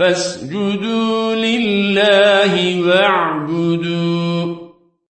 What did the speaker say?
فاسجدوا لله واعبدوا